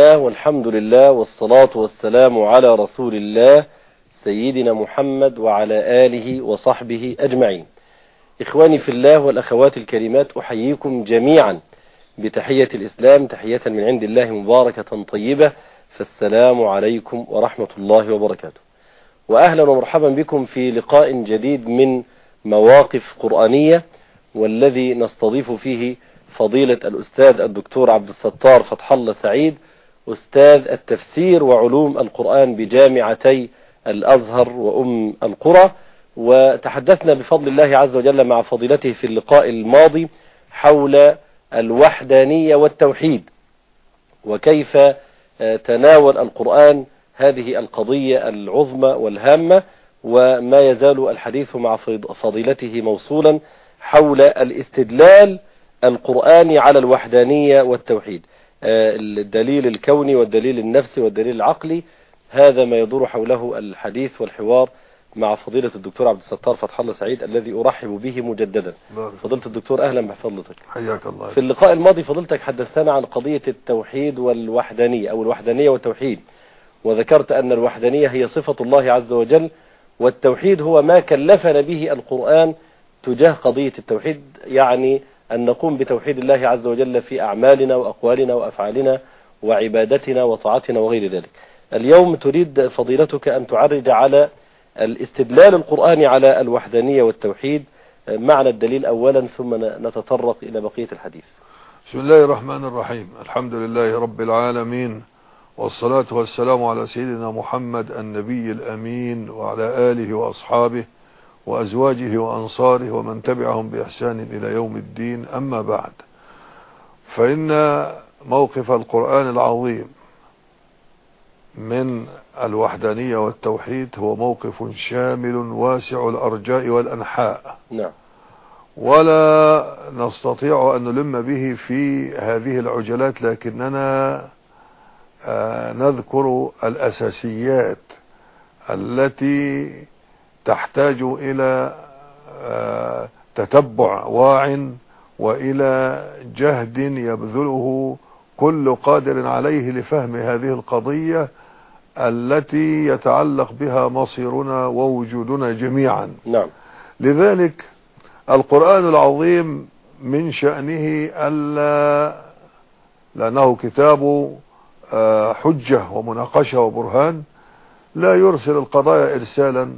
الله والحمد لله والصلاة والسلام على رسول الله سيدنا محمد وعلى آله وصحبه أجمعين. إخواني في الله والأخوات الكريمات أحييكم جميعا بتحية الإسلام تحية من عند الله مباركة طيبة فالسلام عليكم ورحمة الله وبركاته. وأهلا ومرحبا بكم في لقاء جديد من مواقف قرآنية والذي نستضيف فيه فضيلة الأستاذ الدكتور عبد الستار فتح الله سعيد أستاذ التفسير وعلوم القرآن بجامعتي الأزهر وأم القرى وتحدثنا بفضل الله عز وجل مع فضيلته في اللقاء الماضي حول الوحدانية والتوحيد وكيف تناول القرآن هذه القضية العظمى والهامة وما يزال الحديث مع فضيلته موصولا حول الاستدلال القرآني على الوحدانية والتوحيد. الدليل الكوني والدليل النفسي والدليل العقلي هذا ما يدور حوله الحديث والحوار مع فضيلة الدكتور عبد الستار فتح الله سعيد الذي أرحب به مجددا. فضيلة الدكتور أهلا بفضلتك. حياك الله. في اللقاء الماضي فضلتك حدثتنا عن قضية التوحيد والوحدانية أو الوحدانية والتوحيد. وذكرت أن الوحدانية هي صفة الله عز وجل والتوحيد هو ما كلفنا به القرآن تجاه قضية التوحيد يعني أن نقوم بتوحيد الله عز وجل في أعمالنا وأقوالنا وأفعالنا وعبادتنا وطاعتنا وغير ذلك. اليوم تريد فضيلتك أن تعرج على الاستدلال القرآني على الوحدانية والتوحيد معنى الدليل أولا ثم نتطرق إلى بقية الحديث. بسم الله الرحمن الرحيم. الحمد لله رب العالمين والصلاة والسلام على سيدنا محمد النبي الأمين وعلى آله وأصحابه وأزواجه وأنصاره ومن تبعهم بإحسان إلى يوم الدين. أما بعد فإن موقف القرآن العظيم من الوحدانية والتوحيد هو موقف شامل واسع الأرجاء والأنحاء. نعم. ولا نستطيع أن نلم به في هذه العجلات لكننا آه نذكر الأساسيات التي تحتاج إلى آه تتبع واع وإلى جهد يبذله كل قادر عليه لفهم هذه القضية التي يتعلق بها مصيرنا ووجودنا جميعا. نعم. لذلك القرآن العظيم من شأنه ألا لأنه كتاب حجة ومناقشة وبرهان لا يرسل القضايا إرسالا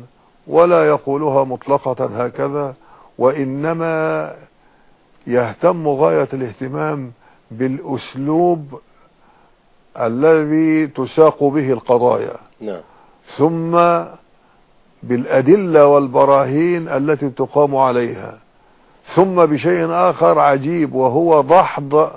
ولا يقولها مطلقة هكذا وإنما يهتم غاية الاهتمام بالأسلوب الذي تساق به القضايا. نعم. ثم بالأدلة والبراهين التي تقام عليها. ثم بشيء آخر عجيب وهو ضحض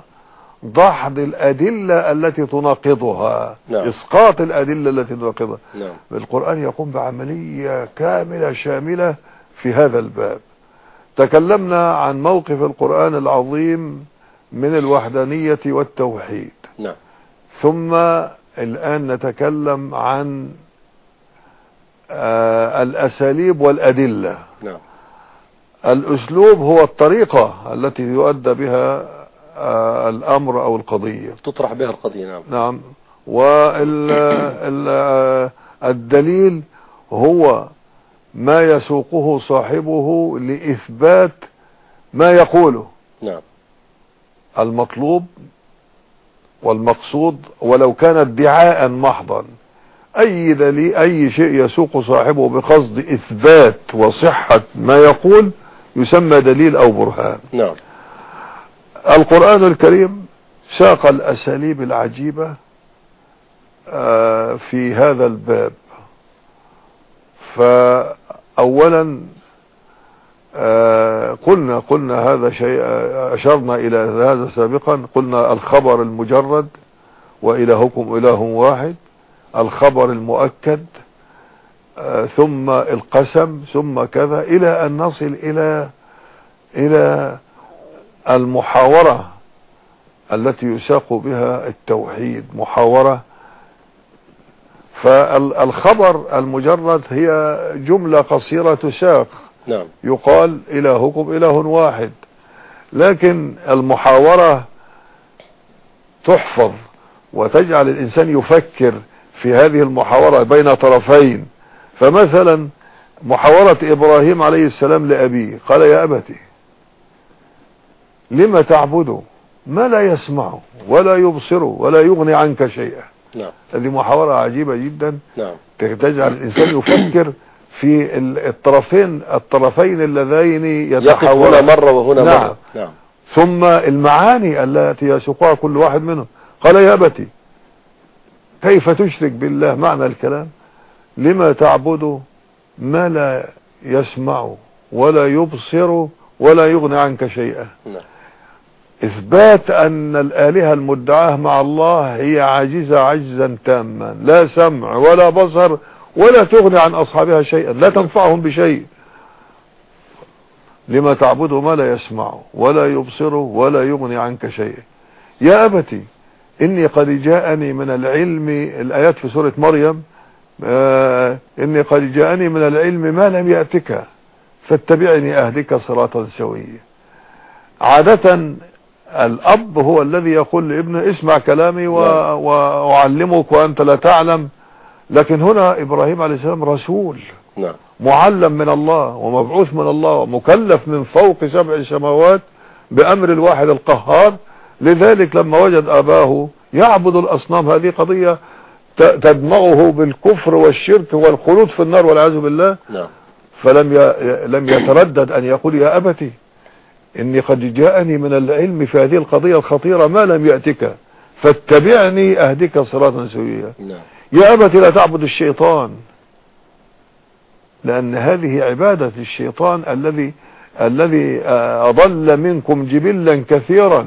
ضحض الأدلة التي تناقضها. نعم. إسقاط الأدلة التي تناقضها. نعم. القرآن يقوم بعملية كاملة شاملة في هذا الباب. تكلمنا عن موقف القرآن العظيم من الوحدانية والتوحيد. نعم. ثم الآن نتكلم عن آه الأساليب والأدلة. نعم. الأسلوب هو الطريقة التي يؤدى بها الأمر أو القضية. تطرح بها القضية نعم. نعم. والدليل هو ما يسوقه صاحبه لإثبات ما يقوله. نعم. المطلوب والمقصود ولو كان ادعاء محضا. أي دليل أي شيء يسوق صاحبه بقصد إثبات وصحة ما يقول يسمى دليل أو برهان. نعم. القرآن الكريم ساق الأساليب العجيبة في هذا الباب. فاولا آه قلنا قلنا هذا شيء أشرنا إلى هذا سابقا. قلنا الخبر المجرد وإلهكم إله واحد الخبر المؤكد آه ثم القسم ثم كذا إلى أن نصل إلى إلى المحاورة التي يساق بها التوحيد محاورة. فالخبر المجرد هي جملة قصيرة تساق. نعم. يقال إلهكم إله واحد. لكن المحاورة تحفظ وتجعل الإنسان يفكر في هذه المحاورة بين طرفين. فمثلا محاورة إبراهيم عليه السلام لأبيه قال يا أبتي لما تعبده ما لا يسمع ولا يبصر ولا يغني عنك شيئا. نعم. هذه محاورة عجيبة جدا. نعم. تجعل الإنسان يفكر في ال- الطرفين الطرفين اللذين يقف هنا يتحولان مرة وهنا نعم. مرة. نعم. ثم المعاني التي يسوقها كل واحد منهم. قال يا أبتي كيف تشرك بالله معنى الكلام؟ لما تعبد ما لا يسمع ولا يبصر ولا يغني عنك شيئا. نعم. إثبات أن الآلهة المدعاة مع الله هي عاجزة عجزا تاما. لا سمع ولا بصر ولا تغني عن أصحابها شيئا. لا تنفعهم بشيء. لما تعبد ما لا يسمع ولا يبصر ولا يغني عنك شيئا. يا أبتي إني قد جاءني من العلم الآيات في سورة مريم آه إني قد جاءني من العلم ما لم يأتك فاتبعني اهدك صراطا سويا. عادة الأب هو الذي يقول لابنه اسمع كلامي و... نعم. وأعلمك وأنت لا تعلم. لكن هنا إبراهيم عليه السلام رسول. نعم. معلم من الله ومبعوث من الله ومكلف من فوق سبع سماوات بأمر الواحد القهار. لذلك لما وجد أباه يعبد الأصنام هذه قضية تدمغه بالكفر والشرك والخلود في النار والعياذ بالله. نعم. فلم ي... لم يتردد أن يقول يا أبتي. إني قد جاءني من العلم في هذه القضية الخطيرة ما لم يأتك فاتبعني أهدك صراطا سويا. نعم. يا أبت لا تعبد الشيطان لأن هذه عبادة الشيطان الذي الذي آه، أضل منكم جبلا كثيرا.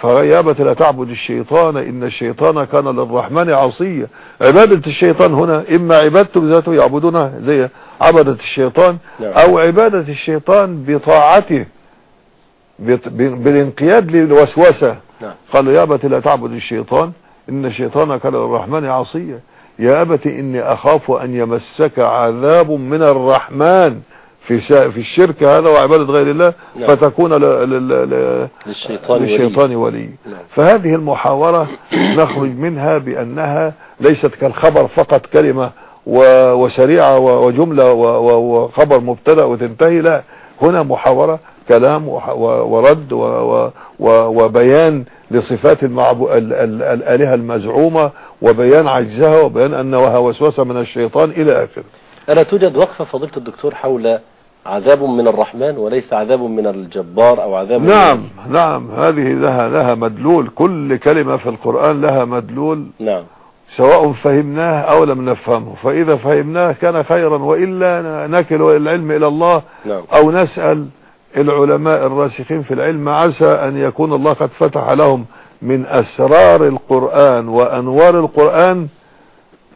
فيا أبت لا تعبد الشيطان إن الشيطان كان للرحمن عصيا. عبادة الشيطان هنا إما عبادته بذاته يعبدونها زي عبدة الشيطان نعم. أو عبادة الشيطان بطاعته. بالانقياد للوسوسة. نعم. قال يا أبت لا تعبد الشيطان إن الشيطان كان للرحمن عصيا يا أبت إني أخاف أن يمسك عذاب من الرحمن في في الشرك هذا وعبادة غير الله نعم. فتكون ل- ل- ل- للشيطان ولي. للشيطان ولي. نعم. فهذه المحاورة نخرج منها بأنها ليست كالخبر فقط كلمة و- وسريعة و- وجملة و- و- وخبر مبتدأ وتنتهي لا. هنا محاورة كلام ورد وبيان لصفات الآلهة المزعومة وبيان عجزها وبيان أنها وسوسة من الشيطان إلى آخره. ألا توجد وقفة فضيلة الدكتور حول عذاب من الرحمن وليس عذاب من الجبار أو عذاب من- نعم نعم هذه لها لها مدلول. كل كلمة في القرآن لها مدلول. نعم. سواء فهمناه أو لم نفهمه. فإذا فهمناه كان خيرا وإلا نكل العلم إلى الله نعم. أو نسأل. العلماء الراسخين في العلم عسى أن يكون الله قد فتح لهم من أسرار القرآن وأنوار القرآن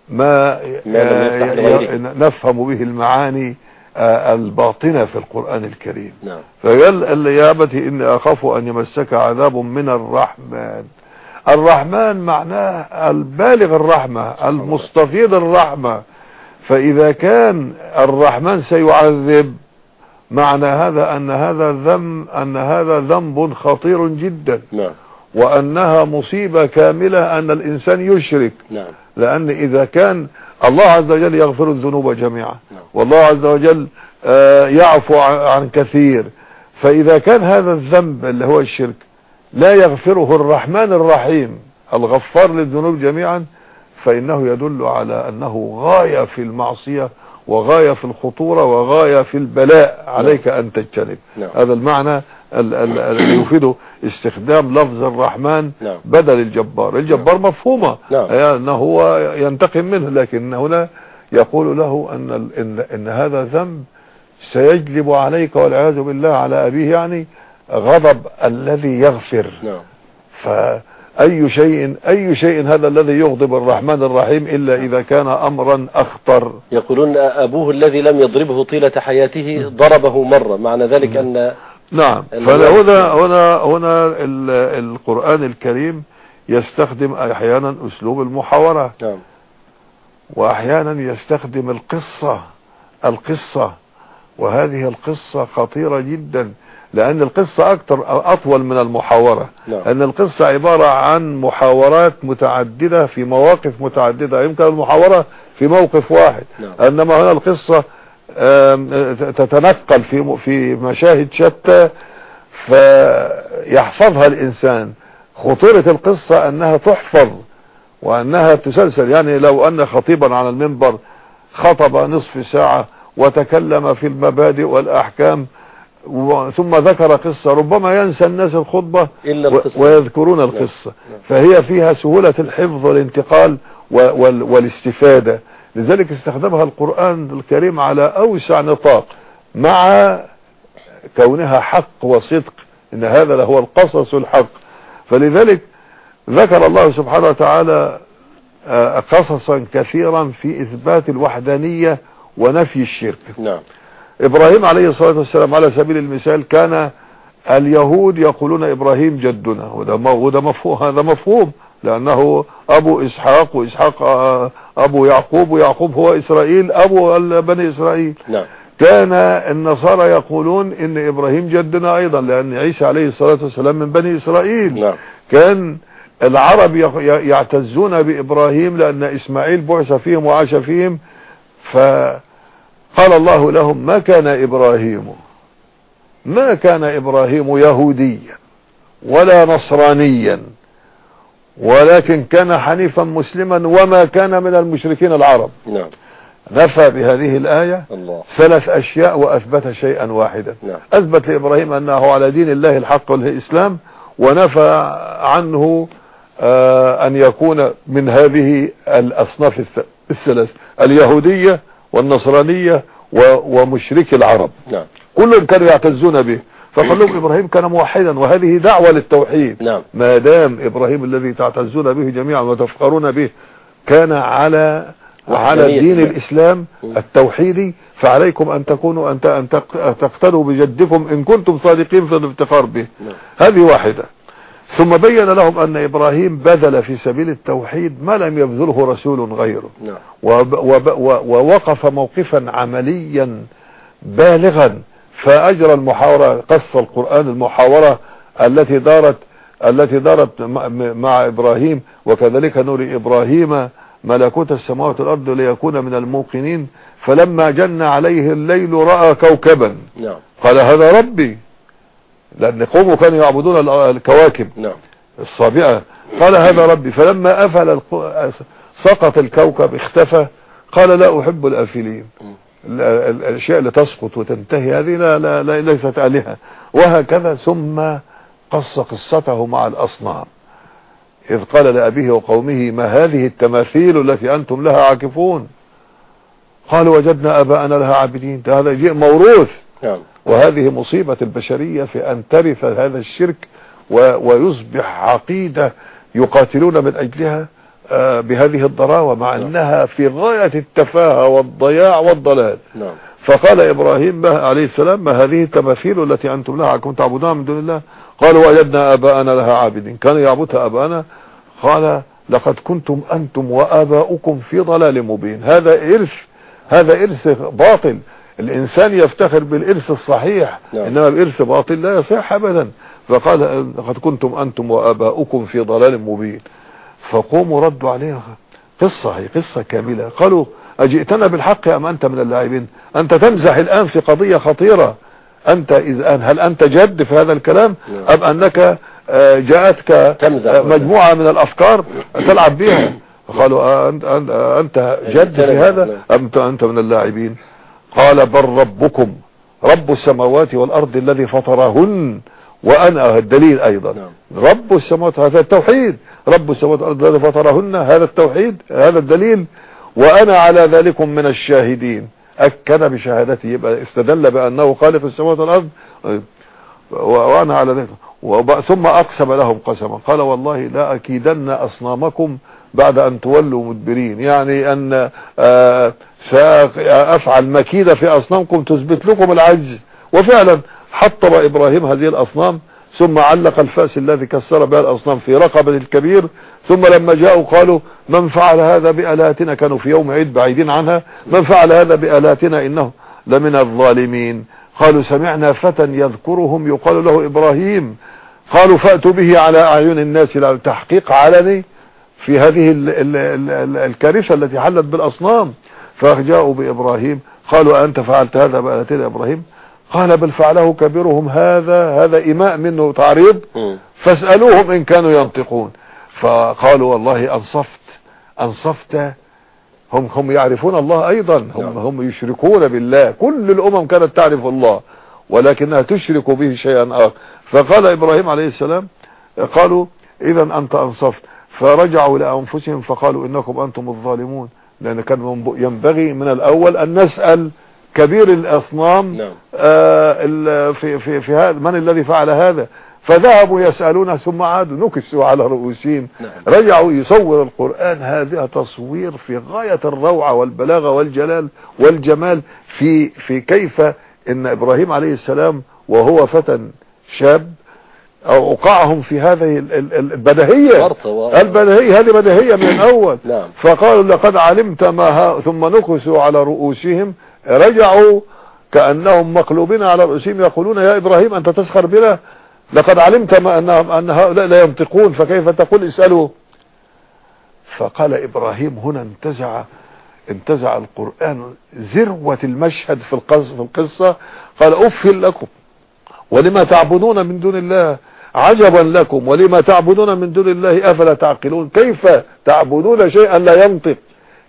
ما آه،. نفهم به المعاني آه، الباطنة في القرآن الكريم. نعم. فقال يا أبتي إني أخاف أن يمسك عذاب من الرحمن. الرحمن معناه البالغ الرحمة المستفيض الرحمة. فإذا كان الرحمن سيعذب معنى هذا أن هذا ذنب أن هذا ذنب خطير جدا. نعم. وأنها مصيبة كاملة أن الإنسان يشرك. نعم. لأن إذا كان الله عز وجل يغفر الذنوب جميعا. نعم. والله عز وجل آه، يعفو عن كثير. فإذا كان هذا الذنب اللي هو الشرك لا يغفره الرحمن الرحيم الغفار للذنوب جميعا فإنه يدل على أنه غاية في المعصية وغاية في الخطورة وغاية في البلاء عليك أن تجتنب. نعم. هذا المعنى ال- ال- الذي يفيده استخدام لفظ الرحمن نعم. بدل الجبار. الجبار مفهومة. نعم. أنه هو ينتقم منه لكن هنا يقول له أن, إن, إن هذا ذنب سيجلب عليك والعياذ بالله على أبيه يعني غضب الذي يغفر. نعم. فأي شيء أي شيء هذا الذي يغضب الرحمن الرحيم إلا إذا كان أمرا أخطر. يقولون أبوه الذي لم يضربه طيلة حياته ضربه مرة معنى ذلك أن نعم. فهنا هنا هنا ال- القرآن الكريم يستخدم أحيانا أسلوب المحاورة. نعم. وأحيانا يستخدم القصة القصة. وهذه القصة خطيرة جدا. لأن القصة أكثر أطول من المحاورة. نعم. أن القصة عبارة عن محاورات متعددة في مواقف متعددة. يمكن المحاورة في موقف واحد. نعم. إنما هنا القصة تتنقل في في مشاهد شتى فيحفظها الإنسان. خطورة القصة أنها تحفظ وأنها تسلسل. يعني لو أن خطيبا على المنبر خطب نصف ساعة وتكلم في المبادئ والأحكام و- ثم ذكر قصة ربما ينسى الناس الخطبة إلا القصة. ويذكرون القصة. نعم. فهي فيها سهولة الحفظ والانتقال والاستفادة. لذلك استخدمها القرآن الكريم على أوسع نطاق مع كونها حق وصدق إن هذا لهو القصص الحق. فلذلك ذكر الله سبحانه وتعالى آه، قصصا كثيرا في إثبات الوحدانية ونفي الشرك. نعم. إبراهيم عليه الصلاة والسلام على سبيل المثال كان اليهود يقولون إبراهيم جدنا. وده مفهوم هذا مفهوم. لأنه أبو إسحاق وإسحاق آه، أبو يعقوب ويعقوب هو إسرائيل أبو بني إسرائيل. نعم. كان النصارى يقولون إن إبراهيم جدنا أيضا لأن عيسى عليه الصلاة والسلام من بني إسرائيل. نعم. كان العرب يعتزون بإبراهيم لأن إسماعيل بعث فيهم وعاش فيهم. فقال الله لهم ما كان إبراهيم ما كان إبراهيم يهوديا ولا نصرانيا ولكن كان حنيفا مسلما وما كان من المشركين العرب. نعم. نفى بهذه الآية الله. ثلاث أشياء وأثبت شيئا واحدا. نعم. أثبت لإبراهيم أنه على دين الله الحق والإسلام ونفى عنه آه، أن يكون من هذه الأصناف الث- الثلاث اليهودية والنصرانية و- ومشرك العرب. نعم. كلهم كانوا يعتزون به. فقال لهم إبراهيم كان موحدا وهذه دعوة للتوحيد. نعم. ما دام إبراهيم الذي تعتزون به جميعا وتفخرون به كان على على دين الله. الإسلام التوحيدي فعليكم أن تكونوا تق- تقتدوا بجدكم إن كنتم صادقين في الافتخار به. نعم. هذه واحدة. ثم بين لهم أن إبراهيم بذل في سبيل التوحيد ما لم يبذله رسول غيره. نعم. وب وب و- ووقف موقفا عمليا بالغا فأجرى المحاورة قص القرآن المحاورة التي دارت التي دارت مع- إبراهيم وكذلك نري إبراهيم ملكوت السماوات والأرض ليكون من الموقنين. فلما جن عليه الليل رأى كوكبا. نعم. قال هذا ربي. لأن قومه كانوا يعبدون ال- الكواكب نعم. الصابئة. قال هذا ربي فلما أفل سقط الكوكب اختفى. قال لا أحب الآفلين. مم. ال- ال- الأشياء اللي تسقط وتنتهي هذه لا, لا, لا ليست آلهة. وهكذا ثم قص قصته مع الأصنام. إذ قال لأبيه وقومه ما هذه التماثيل التي أنتم لها عاكفون؟ قالوا وجدنا أباءنا لها عابدين. هذا شيء موروث. نعم. وهذه مصيبة البشرية في أن ترث هذا الشرك ويصبح عقيدة يقاتلون من أجلها آه، بهذه الضراوة مع نعم. أنها في غاية التفاهة والضياع والضلال. نعم. فقال إبراهيم عليه السلام ما هذه التماثيل التي أنتم لها؟ كنتم تعبدونها من دون الله؟ قالوا وجدنا آباءنا لها عابدين. كانوا يعبدها آباءنا؟ قال لقد كنتم أنتم وآباؤكم في ضلال مبين. هذا إرث هذا إرث باطل. الإنسان يفتخر بالإرث الصحيح نعم. إنما الإرث باطل لا يصح أبدا. فقال لقد كنتم أنتم وآباؤكم في ضلال مبين. فقوموا ردوا عليها. قصة هي قصة كاملة. قالوا أجئتنا بالحق أم أنت من اللاعبين؟ أنت تمزح الآن في قضية خطيرة. أنت إذا هل أنت جد في هذا الكلام؟ نعم. أم أنك آه، جاءتك مجموعة من الأفكار تلعب بها؟ قالوا أنت جد في نعم. هذا أم أنت- أنت من اللاعبين؟ قال بل ربكم رب السماوات والأرض الذي فطرهن وأنا الدليل أيضا. نعم. رب السماوات هذا التوحيد. رب السماوات والأرض الذي فطرهن هذا التوحيد هذا الدليل. وأنا على ذلكم من الشاهدين. أكد بشهادته يبقى استدل بأنه خالق السماوات والأرض. و- وأنا على ذلك. ثم أقسم لهم قسما. قال والله لا أكيدن أصنامكم بعد أن تولوا مدبرين. يعني أن آه، سأفعل مكيدة في أصنامكم تثبت لكم العجز. وفعلا حطم إبراهيم هذه الأصنام ثم علق الفأس الذي كسر بها الأصنام في رقبة الكبير ثم لما جاءوا قالوا من فعل هذا بآلاتنا؟ كانوا في يوم عيد بعيدين عنها. من فعل هذا بآلاتنا؟ إنه لمن الظالمين. قالوا سمعنا فتى يذكرهم يقال له إبراهيم. قالوا فأتوا به على أعين الناس تحقيق علني في هذه ال ال ال الكارثة التي حلت بالأصنام. فجاءوا بإبراهيم قالوا أنت فعلت هذا بألتنا إبراهيم؟ قال بل فعله كبيرهم هذا هذا إماء منه تعريض فاسألوهم إن كانوا ينطقون. فقالوا والله أنصفت أنصفت هم هم يعرفون الله أيضا هم, نعم. هم يشركون بالله كل الأمم كانت تعرف الله ولكنها تشرك به شيئا آخر. فقال إبراهيم عليه السلام قالوا إذا أنت أنصفت. فرجعوا لأنفسهم فقالوا إنكم أنتم الظالمون. لأن كان ينبغي من الأول أن نسأل كبير الأصنام نعم. آه في, في, في هذا من الذي فعل هذا فذهبوا يسألون ثم عادوا نكسوا على رؤوسهم نعم. رجعوا يصور القرآن هذا تصوير في غاية الروعة والبلاغة والجلال والجمال في في كيف إن إبراهيم عليه السلام وهو فتى شاب أوقعهم في هذه البدهية. البدهية هذه بدهية من الأول. نعم. فقالوا لقد علمت ما ها ثم نكسوا على رؤوسهم. رجعوا كأنهم مقلوبين على رؤوسهم يقولون يا إبراهيم أنت تسخر بنا؟ لقد علمت ما أنهم أن هؤلاء لا ينطقون فكيف تقول؟ اسألوا. فقال إبراهيم هنا انتزع انتزع القرآن ذروة المشهد في القصة, في القصة. قال أفل لكم ولما تعبدون من دون الله؟ عجبا لكم ولما تعبدون من دون الله أفلا تعقلون؟ كيف تعبدون شيئا لا ينطق؟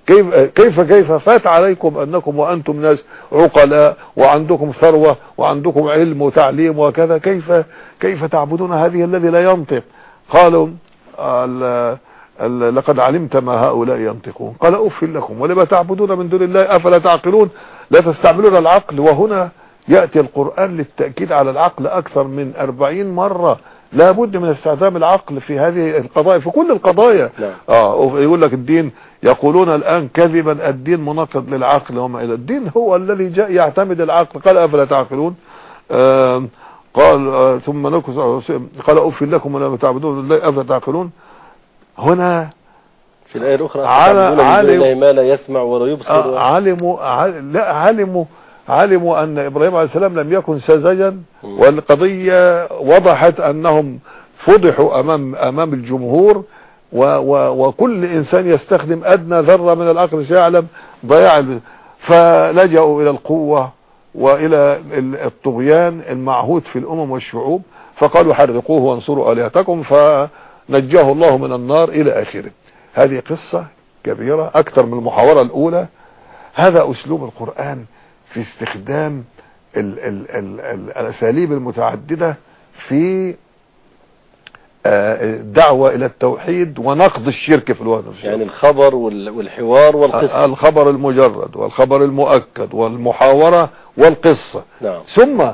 كيف كيف كيف فات عليكم أنكم وأنتم ناس عقلاء وعندكم ثروة وعندكم علم وتعليم وكذا؟ كيف كيف تعبدون هذه الذي لا ينطق؟ قالوا لقد علمت ما هؤلاء ينطقون. قال أف لكم ولما تعبدون من دون الله أفلا تعقلون؟ لا تستعملون العقل وهنا يأتي القرآن للتأكيد على العقل أكثر من أربعين مرة. لا بد من استخدام العقل في هذه القضايا في كل القضايا. لا. آه يقول لك الدين يقولون الآن كذبا الدين مناقض للعقل وما إلى. الدين هو الذي جاء يعتمد العقل. قال أفلا تعقلون؟ آه قال آه ثم نكس قال أفل لكم ولما تعبدون. الله أفلا تعقلون؟ هنا في الآية الأخرى على علم ما لا يسمع ولا يبصر. آه علموا لا علموا علموا أن إبراهيم عليه السلام لم يكن سذجا والقضية وضحت أنهم فضحوا أمام أمام الجمهور و و وكل إنسان يستخدم أدنى ذرة من العقل سيعلم ضياع فلجأوا إلى القوة وإلى الطغيان المعهود في الأمم والشعوب فقالوا حرقوه وانصروا آلهتكم فنجاه الله من النار إلى آخره. هذه قصة كبيرة أكثر من المحاورة الأولى. هذا أسلوب القرآن. في استخدام ال ال ال ال الأساليب المتعددة في الدعوة إلى التوحيد ونقض الشرك في الوقت يعني الخبر والحوار والقصة الخبر المجرد والخبر المؤكد والمحاورة والقصة نعم. ثم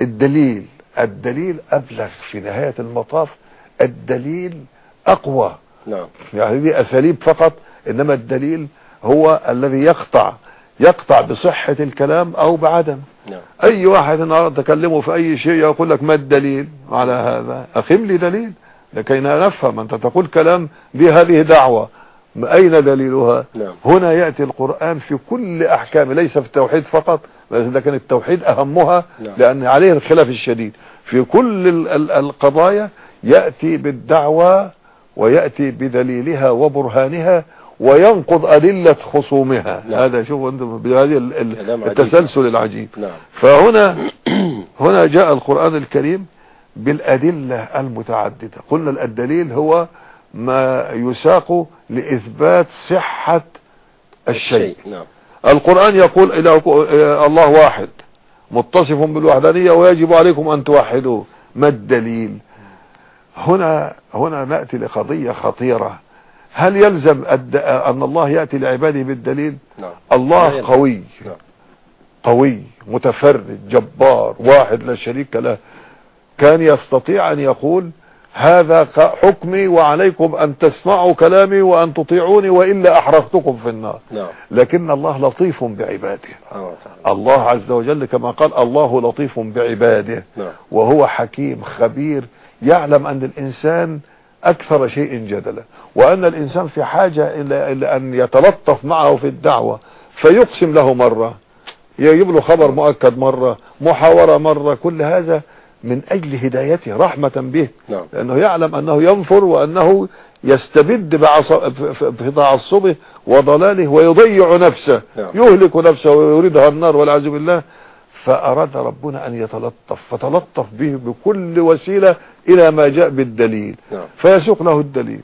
الدليل الدليل أبلغ في نهاية المطاف الدليل أقوى نعم. يعني دي أساليب فقط إنما الدليل هو الذي يقطع يقطع بصحة الكلام أو بعدم نعم. أي واحد النهارده تكلمه في أي شيء يقول لك ما الدليل على هذا اقم لي دليل لكي نفهم أنت تقول كلام دي هذه دعوة أين دليلها نعم. هنا يأتي القرآن في كل أحكام ليس في التوحيد فقط لكن التوحيد أهمها نعم. لأن عليه الخلاف الشديد في كل ال ال القضايا يأتي بالدعوة ويأتي بدليلها وبرهانها وينقض أدلة خصومها. نعم. هذا شوف كلام عجيب. التسلسل العجيب. نعم. فهنا هنا جاء القرآن الكريم بالأدلة المتعددة. قلنا الدليل هو ما يساق لإثبات صحة الشيء. نعم. القرآن يقول الله واحد متصف بالوحدانية ويجب عليكم أن توحدوه ما الدليل؟ هنا هنا نأتي لقضية خطيرة. هل يلزم أن الله يأتي لعباده بالدليل؟ نعم. الله يلزم. قوي. نعم. قوي متفرد جبار واحد لا شريك له. كان يستطيع أن يقول هذا حكمي وعليكم أن تسمعوا كلامي وأن تطيعوني وإلا أحرقتكم في النار. نعم. لكن الله لطيف بعباده. وتعالى. الله عز وجل كما قال الله لطيف بعباده. نعم. وهو حكيم خبير يعلم أن الإنسان أكثر شيء جدلا. وأن الإنسان في حاجة إلى, إلى أن يتلطف معه في الدعوة فيقسم له مرة يجيب له خبر مؤكد مرة محاورة مرة كل هذا من أجل هدايته رحمة به. نعم. لأنه يعلم أنه ينفر وأنه يستبد في- تعصبه وضلاله ويضيع نفسه. نعم. يهلك نفسه ويريدها النار والعياذ بالله. فأراد ربنا أن يتلطف فتلطف به بكل وسيلة إلى ما جاء بالدليل. نعم. فيسوق له الدليل.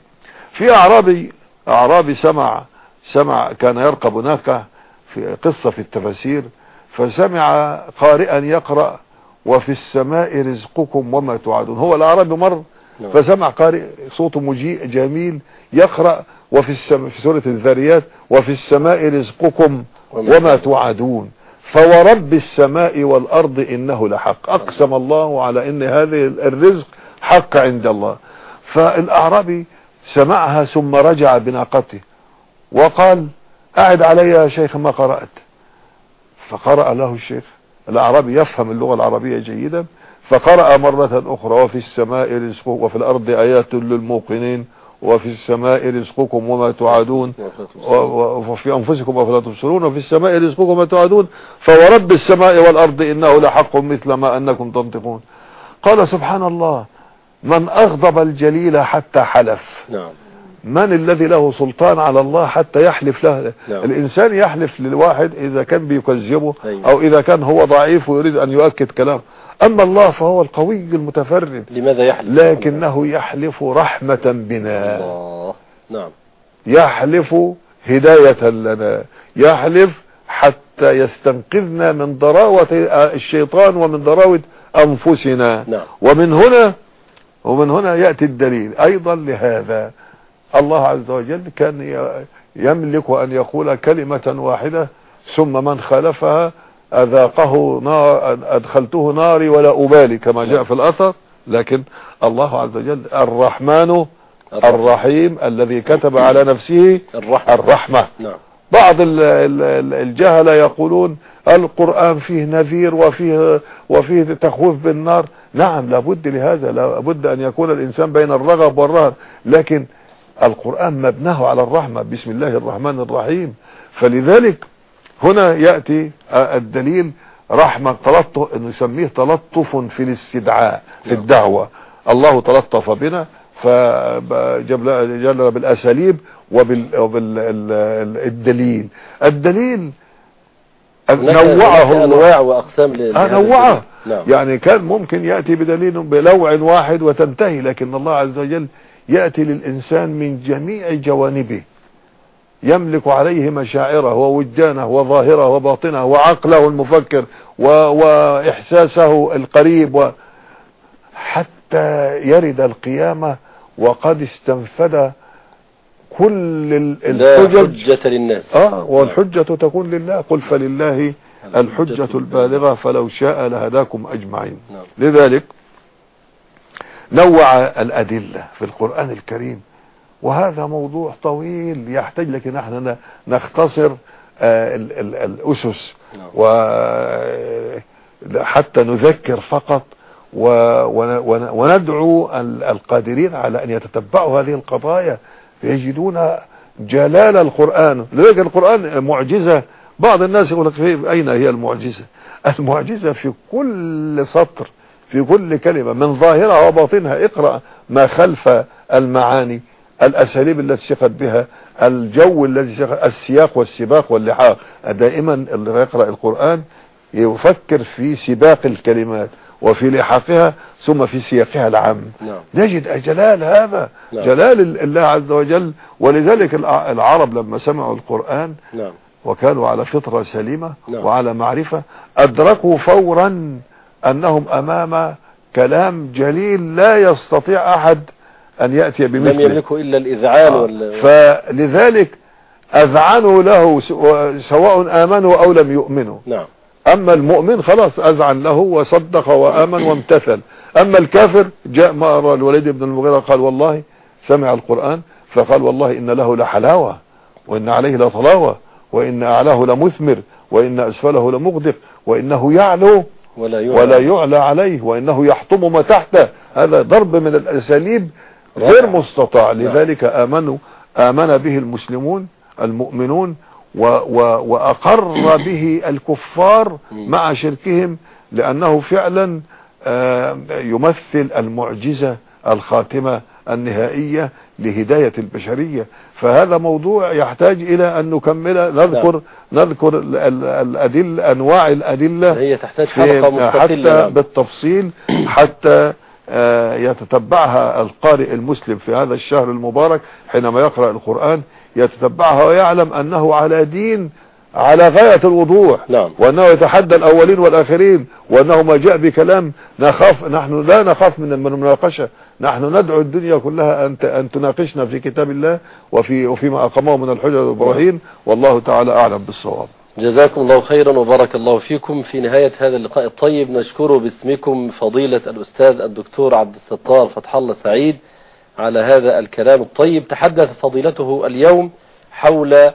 في أعرابي أعرابي سمع سمع كان يرقب ناقة في قصة في التفاسير فسمع قارئا يقرأ وفي السماء رزقكم وما توعدون. هو الأعرابي مر نعم. فسمع قارئ صوته مجيء جميل يقرأ وفي السماء في سورة الذاريات وفي السماء رزقكم وما توعدون. فورب السماء والأرض إنه لحق. أقسم الله على إن هذه الرزق حق عند الله. فالأعرابي سمعها ثم رجع بناقته وقال أعد علي يا شيخ ما قرأت. فقرأ له الشيخ الأعرابي يفهم اللغة العربية جيدا فقرأ مرة أخرى وفي السماء رزقكم وفي الأرض آيات للموقنين وفي السماء رزقكم وما توعدون وفي أنفسكم أفلا تبصرون وفي السماء رزقكم وما توعدون فورب السماء والأرض إنه لحق مثل ما أنكم تنطقون. قال سبحان الله من أغضب الجليل حتى حلف. نعم. من الذي له سلطان على الله حتى يحلف له؟ نعم. الإنسان يحلف للواحد إذا كان بيكذبه أيوة. أو إذا كان هو ضعيف ويريد أن يؤكد كلامه أما الله فهو القوي المتفرد. لماذا يحلف؟ لكنه يحلف رحمة بنا. الله. نعم. يحلف هداية لنا. يحلف حتى يستنقذنا من ضراوة الشيطان ومن ضراوة أنفسنا. نعم. ومن هنا ومن هنا يأتي الدليل. أيضا لهذا الله عز وجل كان يملك أن يقول كلمة واحدة ثم من خالفها أذاقه نار أدخلته ناري ولا أبالي كما جاء في الأثر. لكن الله عز وجل الرحمن. الرحيم الذي كتب على نفسه الرحمة. الرحمة. نعم. بعض ال- ال- ال- الجهلة يقولون القرآن فيه نذير وفيه وفيه تخويف بالنار. نعم لابد لهذا لابد أن يكون الإنسان بين الرغب والرهب لكن القرآن مبناه على الرحمة. بسم الله الرحمن الرحيم. فلذلك هنا يأتي الدليل رحمة تلطف نسميه تلطف في الاستدعاء في نعم. الدعوة. الله تلطف بنا فجل جل بالأساليب وبالدليل الدليل. نوعه انواع واقسام نوعه. نعم. يعني كان ممكن يأتي بدليل بلوع واحد وتنتهي لكن الله عز وجل يأتي للإنسان من جميع جوانبه. يملك عليه مشاعره ووجدانه وظاهره وباطنه وعقله المفكر و... وإحساسه القريب و... حتى يرد القيامة وقد استنفد كل الحجج. حجة للناس. آه والحجة تكون لله. قل فلله الحجة البالغة. فلو شاء لهداكم أجمعين. نعم. لذلك نوع الأدلة في القرآن الكريم وهذا موضوع طويل يحتاج لكن إحنا نختصر آه، ال- ال- الأسس. نعم. وحتى نذكر فقط وندعو ال- القادرين على أن يتتبعوا هذه القضايا فيجدون جلال القرآن. لذلك القرآن معجزة. بعض الناس يقول لك أين هي المعجزة؟ المعجزة في كل سطر في كل كلمة من ظاهرها وباطنها. اقرأ ما خلف المعاني الأساليب التي سيقت بها الجو الذي السياق والسباق واللحاق. دائما اللي يقرأ القرآن يفكر في سباق الكلمات. وفي لحاقها ثم في سياقها العام نعم نجد جلال هذا نعم. جلال ال- الله عز وجل ولذلك الع- العرب لما سمعوا القرآن نعم وكانوا على فطرة سليمة. وعلى معرفة أدركوا فورا أنهم أمام كلام جليل لا يستطيع أحد أن يأتي لم بمثله يملكه إلا الإذعان آه. وال... فلذلك أذعنوا له سواء آمنوا أو لم يؤمنوا نعم أما المؤمن خلاص أذعن له وصدق وآمن وامتثل أما الكافر جاء مرة الوليد بن المغيرة قال والله سمع القرآن فقال والله إن له لحلاوة وإن عليه لطلاوة وإن أعلاه لمثمر وإن أسفله لمغدق وإنه يعلو ولا يعلم ولا يعلى عليه وإنه يحطم ما تحته هذا ضرب من الأساليب غير. مستطاع. لذلك آمنوا آمن به المسلمون المؤمنون و و وأقر به الكفار. مع شركهم لأنه فعلا آه، يمثل المعجزة الخاتمة النهائية لهداية البشرية فهذا موضوع يحتاج إلى أن نكمل نذكر نذكر ال- ال- الأدلة أنواع الأدلة هي تحتاج حلقة مستقلة حتى نعم. بالتفصيل حتى آه، يتتبعها القارئ المسلم في هذا الشهر المبارك حينما يقرأ القرآن يتتبعها ويعلم أنه على دين على غاية الوضوح. نعم. وأنه يتحدى الأولين والآخرين. وأنه ما جاء بكلام نخاف نحن لا نخاف من من المناقشة. نحن ندعو الدنيا كلها ت- أن تناقشنا في كتاب الله وفي وفيما أقامه من الحجج والبراهين والله تعالى أعلم بالصواب. جزاكم الله خيرا وبارك الله فيكم. في نهاية هذا اللقاء الطيب نشكر باسمكم فضيلة الأستاذ الدكتور عبد الستار فتح الله سعيد. على هذا الكلام الطيب. تحدث فضيلته اليوم حول ال-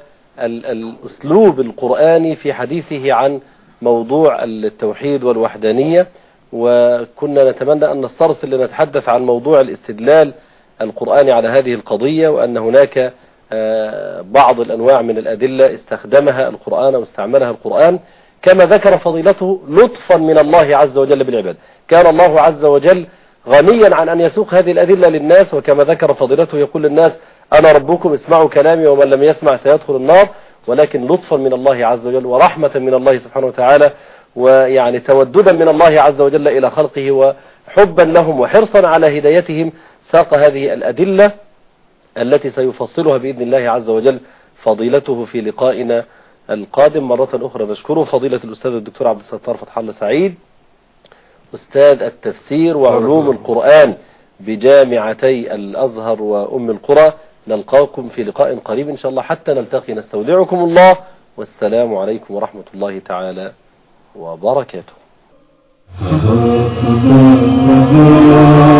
الأسلوب القرآني في حديثه عن موضوع التوحيد والوحدانية. وكنا نتمنى أن نسترسل لنتحدث عن موضوع الاستدلال القرآني على هذه القضية وأن هناك آه، بعض الأنواع من الأدلة استخدمها القرآن واستعملها القرآن. كما ذكر فضيلته لطفا من الله عز وجل بالعباد. كان الله عز وجل غنيا عن أن يسوق هذه الأدلة للناس وكما ذكر فضيلته يقول للناس أنا ربكم اسمعوا كلامي ومن لم يسمع سيدخل النار. ولكن لطفا من الله عز وجل ورحمة من الله سبحانه وتعالى ويعني توددا من الله عز وجل إلى خلقه وحبا لهم وحرصا على هدايتهم. ساق هذه الأدلة التي سيفصلها بإذن الله عز وجل فضيلته في لقائنا القادم. مرة أخرى نشكره فضيلة الأستاذ الدكتور عبد الستار فتح الله سعيد. أستاذ التفسير وعلوم القرآن بجامعتي الأزهر وأم القرى. نلقاكم في لقاء قريب إن شاء الله حتى نلتقي. نستودعكم الله. والسلام عليكم ورحمة الله تعالى وبركاته.